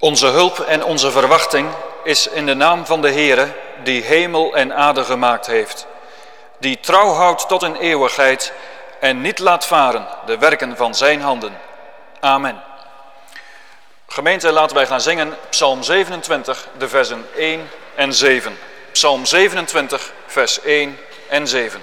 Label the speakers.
Speaker 1: Onze hulp en onze verwachting is in de naam van de Heere, die hemel en aarde gemaakt heeft, die trouw houdt tot in eeuwigheid en niet laat varen de werken van zijn handen. Amen. Gemeente, laten wij gaan zingen Psalm 27, de versen 1 en 7. Psalm 27, vers 1 en 7.